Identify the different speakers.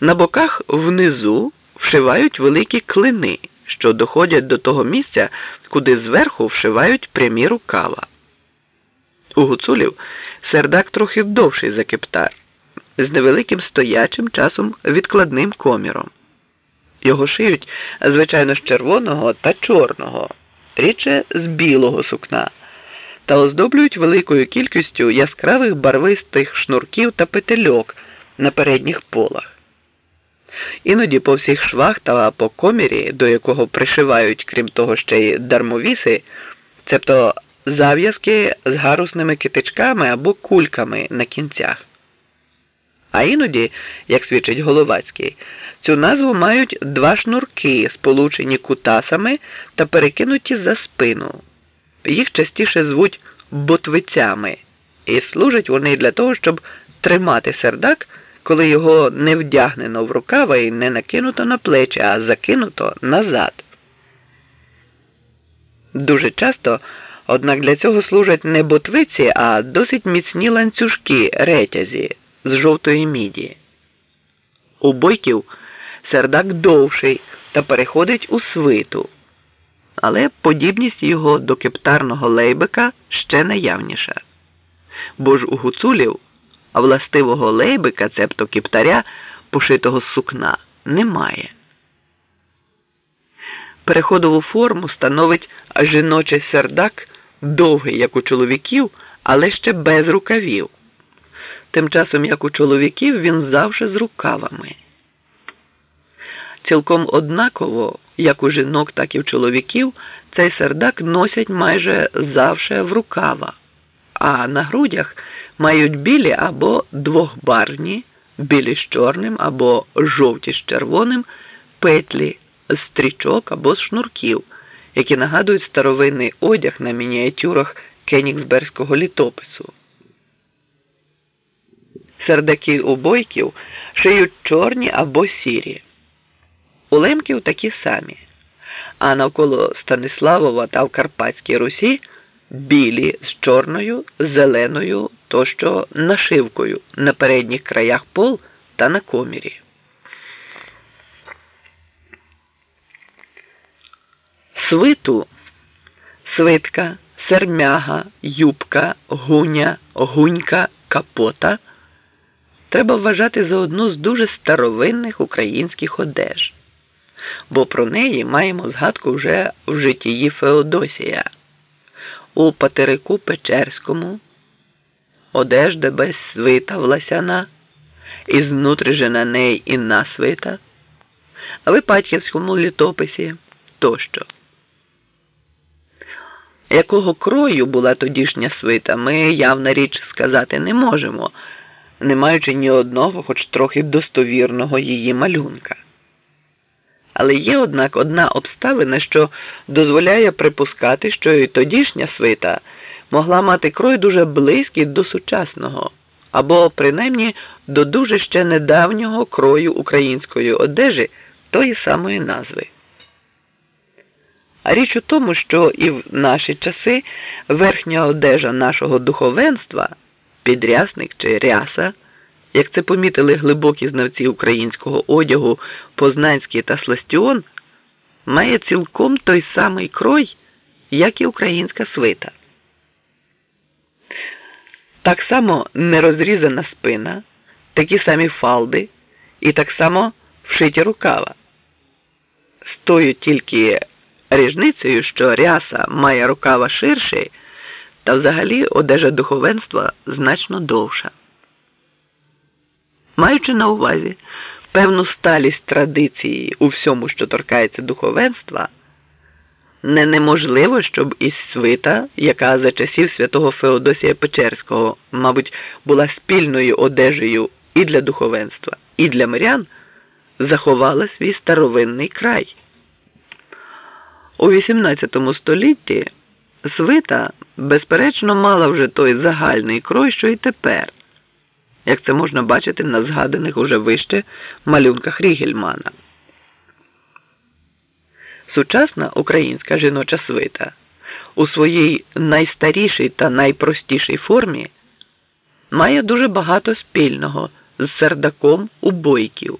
Speaker 1: На боках внизу вшивають великі клини, що доходять до того місця, куди зверху вшивають прямі рукава. У гуцулів сердак трохи довший за кептар, з невеликим стоячим часом відкладним коміром. Його шиють, звичайно, з червоного та чорного, рідше з білого сукна, та оздоблюють великою кількістю яскравих барвистих шнурків та петельок на передніх полах. Іноді по всіх швах та по комірі, до якого пришивають, крім того, ще й дармовіси, цебто зав'язки з гарусними китичками або кульками на кінцях. А іноді, як свідчить Головацький, цю назву мають два шнурки, сполучені кутасами та перекинуті за спину. Їх частіше звуть ботвицями, і служать вони для того, щоб тримати сердак, коли його не вдягнено в рукава і не накинуто на плечі, а закинуто назад. Дуже часто, однак для цього служать не ботвиці, а досить міцні ланцюжки ретязі з жовтої міді. У бойків сердак довший та переходить у свиту, але подібність його до кептарного лейбика ще наявніша. Бо ж у гуцулів властивого лейбика, цебто кептаря, пошитого з сукна, немає. Переходову форму становить жіночий сердак довгий, як у чоловіків, але ще без рукавів. Тим часом, як у чоловіків, він завжди з рукавами. Цілком однаково, як у жінок, так і в чоловіків, цей сердак носять майже завше в рукава, а на грудях мають білі або двохбарвні, білі з чорним або жовті з червоним петлі з стрічок або з шнурків, які нагадують старовинний одяг на мініатюрах Кенігсберзького літопису. Сердаки у бойків шиють чорні або сірі. У лемків такі самі, а навколо Станиславова та в Карпатській Русі білі з чорною, зеленою тощо нашивкою на передніх краях пол та на комірі. Свиту, свитка, сермяга, юбка, гуня, гунька, капота треба вважати за одну з дуже старовинних українських одеж, бо про неї маємо згадку вже в житті Феодосія. У Патерику Печерському одежда без свита власяна, і знутрі же на неї інна свита, а в Іпатьківському літописі тощо. Якого крою була тодішня свита, ми явна річ сказати не можемо, не маючи ні одного, хоч трохи достовірного її малюнка. Але є, однак, одна обставина, що дозволяє припускати, що і тодішня свита могла мати крой дуже близький до сучасного, або принаймні до дуже ще недавнього крою української одежі тої самої назви. А річ у тому, що і в наші часи верхня одежа нашого духовенства, підрясник чи ряса, як це помітили глибокі знавці українського одягу Познанський та Сластіон, має цілком той самий крой, як і українська свита. Так само нерозрізана спина, такі самі фалди і так само вшиті рукава. З тою тільки ріжницею, що ряса має рукава ширші, та взагалі одежа духовенства значно довша. Маючи на увазі певну сталість традиції у всьому, що торкається духовенства, не неможливо, щоб із свита, яка за часів святого Феодосія Печерського, мабуть, була спільною одежею і для духовенства, і для мирян, заховала свій старовинний край. У XVIII столітті свита, безперечно, мала вже той загальний крой, що й тепер, як це можна бачити на згаданих уже вище малюнках Рігельмана. Сучасна українська жіноча свита у своїй найстарішій та найпростішій формі має дуже багато спільного з сердаком у бойків.